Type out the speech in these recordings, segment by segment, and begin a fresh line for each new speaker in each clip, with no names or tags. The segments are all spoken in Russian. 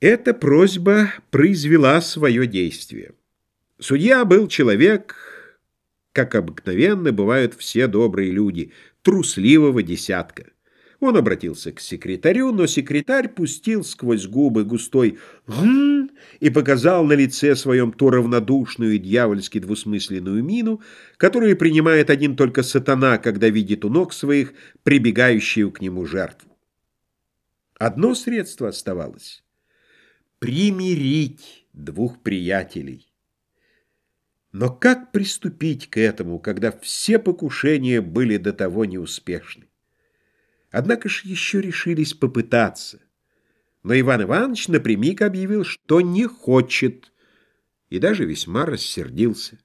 Эта просьба произвела свое действие. Судья был человек, как обыкновенно бывают все добрые люди, трусливого десятка. Он обратился к секретарю, но секретарь пустил сквозь губы густой «гм» и показал на лице своем ту равнодушную и дьявольски двусмысленную мину, которую принимает один только сатана, когда видит у ног своих прибегающую к нему жертву. Одно средство оставалось примирить двух приятелей. Но как приступить к этому, когда все покушения были до того неуспешны? Однако ж еще решились попытаться. Но Иван Иванович напрямик объявил, что не хочет, и даже весьма рассердился.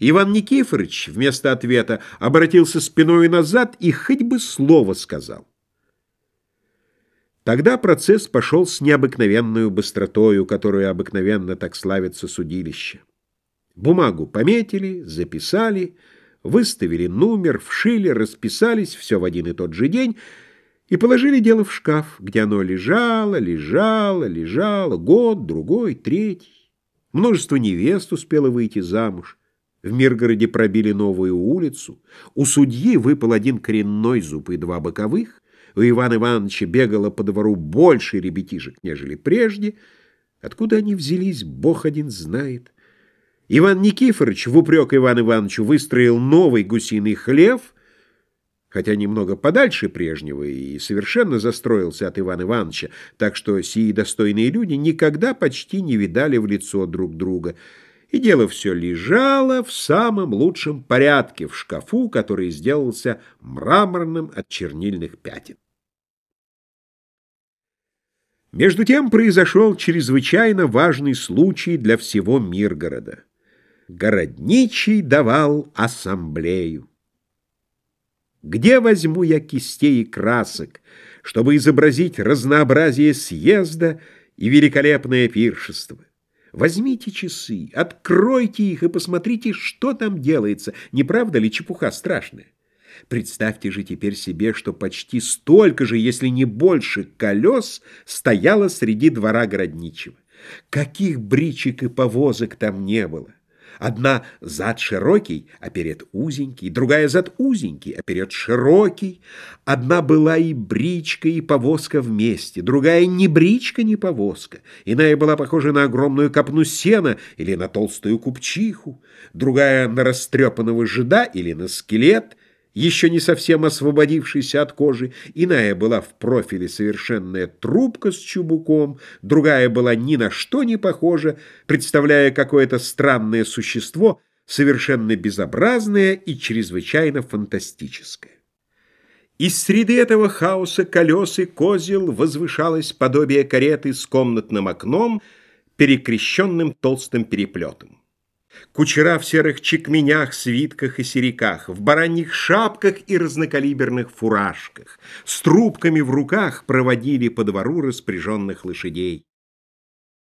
Иван Никифорович вместо ответа обратился спиной назад и хоть бы слово сказал. Тогда процесс пошел с необыкновенной быстротою, которую обыкновенно так славится судилище. Бумагу пометили, записали, выставили номер, вшили, расписались, все в один и тот же день, и положили дело в шкаф, где оно лежало, лежало, лежало, год, другой, третий. Множество невест успело выйти замуж. В Миргороде пробили новую улицу. У судьи выпал один коренной зуб и два боковых. У Ивана Ивановича бегало по двору больше ребятишек, нежели прежде. Откуда они взялись, бог один знает. Иван Никифорович в упрек Ивану Ивановичу выстроил новый гусиный хлев, хотя немного подальше прежнего и совершенно застроился от Ивана Ивановича, так что сии достойные люди никогда почти не видали в лицо друг друга — и дело все лежало в самом лучшем порядке в шкафу, который сделался мраморным от чернильных пятен. Между тем произошел чрезвычайно важный случай для всего Миргорода. Городничий давал ассамблею. Где возьму я кистей и красок, чтобы изобразить разнообразие съезда и великолепное пиршество? Возьмите часы, откройте их и посмотрите, что там делается. Не правда ли чепуха страшная? Представьте же теперь себе, что почти столько же, если не больше, колес стояло среди двора городничего. Каких бричек и повозок там не было! Одна зад широкий, а перед узенький, другая зад узенький, а перед широкий. Одна была и бричка, и повозка вместе, другая ни бричка, ни повозка. Иная была похожа на огромную копну сена или на толстую купчиху, другая на растрепанного жида или на скелет — еще не совсем освободившийся от кожи, иная была в профиле совершенная трубка с чубуком, другая была ни на что не похожа, представляя какое-то странное существо, совершенно безобразное и чрезвычайно фантастическое. Из среды этого хаоса колес и козел возвышалось подобие кареты с комнатным окном, перекрещенным толстым переплетом. Кучера в серых чекменях, свитках и сериках, в бараньих шапках и разнокалиберных фуражках, с трубками в руках проводили по двору распряженных лошадей.